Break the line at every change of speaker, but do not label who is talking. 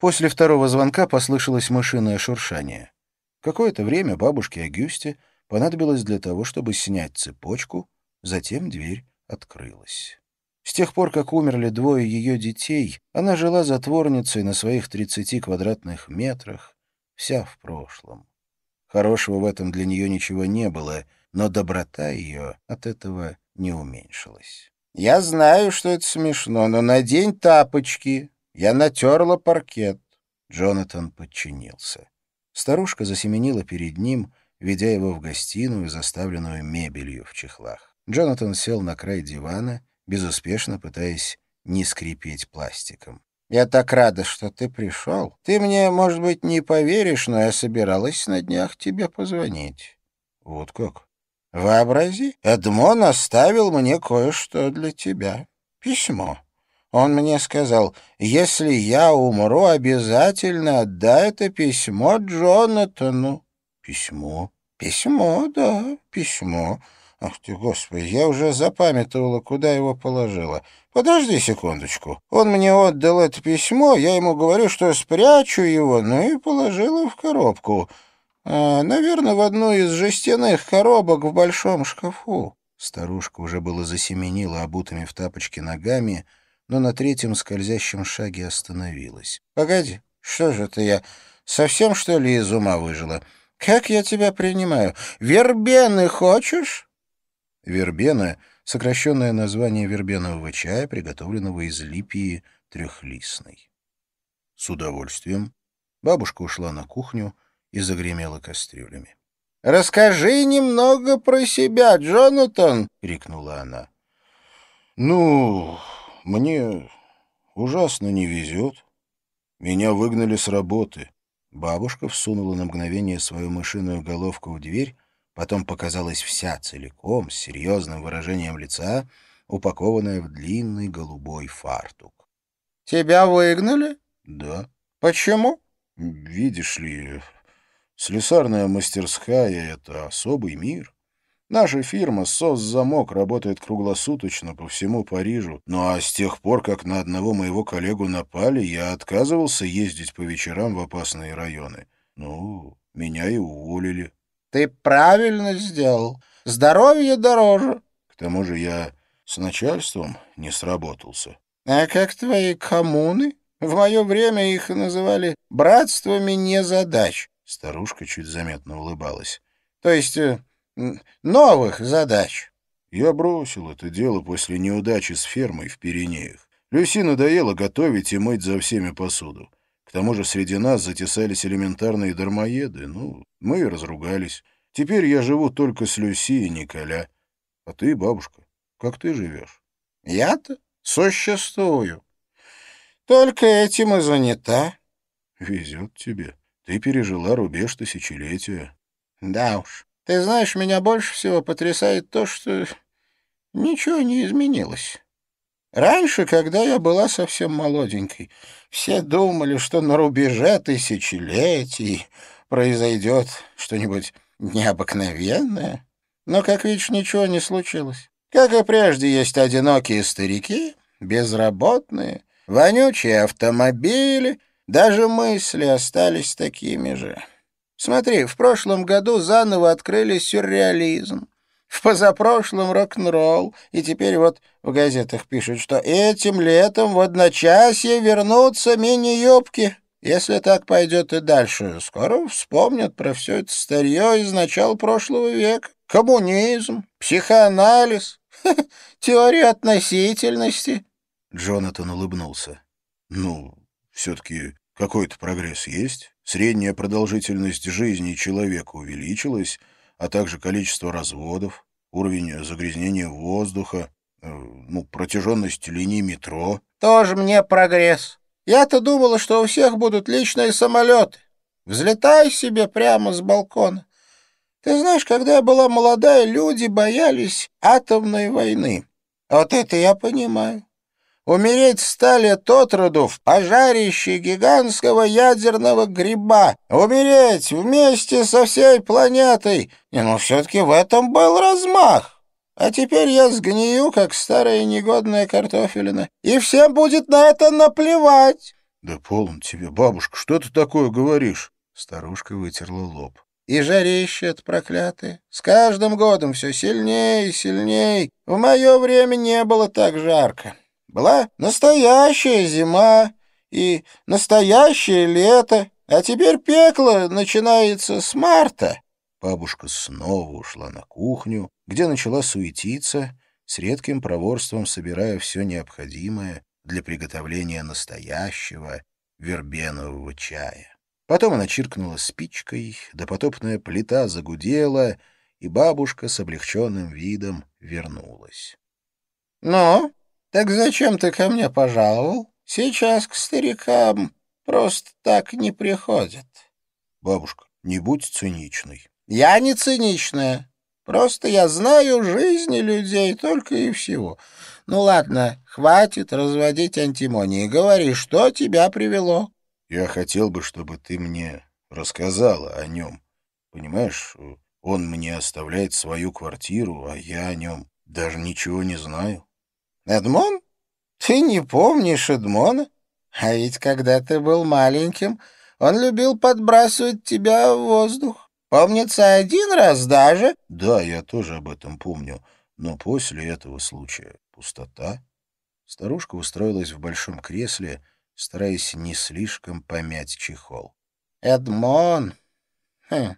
После второго звонка послышалось мышиное шуршание. Какое-то время бабушке Агюсте понадобилось для того, чтобы снять цепочку, затем дверь открылась. С тех пор, как умерли двое ее детей, она жила затворницей на своих 30 квадратных метрах, вся в прошлом. Хорошего в этом для нее ничего не было, но доброта ее от этого не уменьшилась. «Я знаю, что это смешно, но надень тапочки. Я натерла паркет». Джонатан подчинился. Старушка засеменила перед ним, ведя его в гостиную, заставленную мебелью в чехлах. Джонатан сел на край дивана, безуспешно пытаясь не скрипеть пластиком. «Я так рада, что ты пришел. Ты мне, может быть, не поверишь, но я собиралась на днях тебе позвонить». «Вот как?» «Вообрази, Эдмон оставил мне кое-что для тебя. Письмо. Он мне сказал, если я умру, обязательно отдай это письмо Джонатану». «Письмо?» «Письмо, да, письмо. Ах ты, Господи, я уже запамятовала, куда его положила. Подожди секундочку. Он мне отдал это письмо, я ему говорю, что спрячу его, ну и положила в коробку. А, наверное, в одну из жестяных коробок в большом шкафу. Старушка уже было засеменила обутыми в тапочки ногами, но на третьем скользящем шаге остановилась. — Погоди, что же ты я, совсем, что ли, из ума выжила? Как я тебя принимаю? Вербены хочешь? Вербена — сокращенное название вербенового чая, приготовленного из липии трехлистной. С удовольствием бабушка ушла на кухню и загремела кастрюлями. — Расскажи немного про себя, Джонатан! — крикнула она. — Ну, мне ужасно не везет. Меня выгнали с работы. Бабушка всунула на мгновение свою мышиную головку в дверь Потом показалась вся целиком, с серьезным выражением лица, упакованная в длинный голубой фартук. — Тебя выгнали? — Да. — Почему? — Видишь ли, слесарная мастерская — это особый мир. Наша фирма «СОС-замок» работает круглосуточно по всему Парижу. Ну а с тех пор, как на одного моего коллегу напали, я отказывался ездить по вечерам в опасные районы. Ну, меня и уволили. Ты правильно сделал. Здоровье дороже. К тому же я с начальством не сработался. А как твои коммуны? В мое время их называли братствами незадач. Старушка чуть заметно улыбалась. То есть э, новых задач. Я бросил это дело после неудачи с фермой в Пиренеях. Люси надоело готовить и мыть за всеми посуду. К тому же среди нас затесались элементарные дармоеды. Ну, мы и разругались. Теперь я живу только с Люси и Николя. А ты, бабушка, как ты живешь? Я-то существую. Только этим и занята. Везет тебе. Ты пережила рубеж тысячелетия. Да уж. Ты знаешь, меня больше всего потрясает то, что ничего не изменилось. Раньше, когда я была совсем молоденькой, все думали, что на рубеже тысячелетий произойдет что-нибудь необыкновенное. Но, как видишь, ничего не случилось. Как и прежде, есть одинокие старики, безработные, вонючие автомобили, даже мысли остались такими же. Смотри, в прошлом году заново открыли сюрреализм в позапрошлом рок-н-ролл, и теперь вот в газетах пишут, что этим летом в одночасье вернутся мини-юбки. Если так пойдет и дальше, скоро вспомнят про все это старье из начала прошлого века. Коммунизм, психоанализ, теория относительности. Джонатан улыбнулся. Ну, все-таки какой-то прогресс есть. Средняя продолжительность жизни человека увеличилась, а также количество разводов, уровень загрязнения воздуха, э, ну, протяженность линий метро. Тоже мне прогресс. Я-то думала, что у всех будут личные самолеты. Взлетай себе прямо с балкона. Ты знаешь, когда я была молодая, люди боялись атомной войны. Вот это я понимаю. Умереть стали от роду в пожарище гигантского ядерного гриба. Умереть вместе со всей планетой. И ну все-таки в этом был размах. А теперь я сгнию, как старая негодная картофелина, и всем будет на это наплевать. Да полон тебе, бабушка, что ты такое говоришь? Старушка вытерла лоб.
И жарище это проклятое. С каждым годом все сильнее и сильнее. В мое время не было так жарко. Была настоящая зима и настоящее лето, а теперь пекло начинается с марта.
Бабушка снова ушла на кухню, где начала суетиться, с редким проворством собирая все необходимое для приготовления настоящего вербенового чая. Потом она чиркнула спичкой, допотопная плита загудела, и бабушка с облегченным видом вернулась.
— Ну, так зачем ты ко мне пожаловал? Сейчас к старикам просто так не приходят.
— Бабушка, не будь циничной.
— Я не циничная. Просто я знаю жизни людей только и всего. Ну ладно, хватит разводить антимонии. Говори, что тебя привело?
Я хотел бы, чтобы ты мне рассказала о нем. Понимаешь, он мне оставляет свою квартиру, а я о нем даже ничего не знаю.
Эдмон? Ты не помнишь Эдмона? А ведь когда ты был маленьким, он любил подбрасывать тебя в воздух. Помнится, один раз даже...
Да, я тоже об этом помню, но после этого случая пустота. Старушка устроилась в большом кресле, стараясь не слишком помять чехол.
Эдмон. Хм.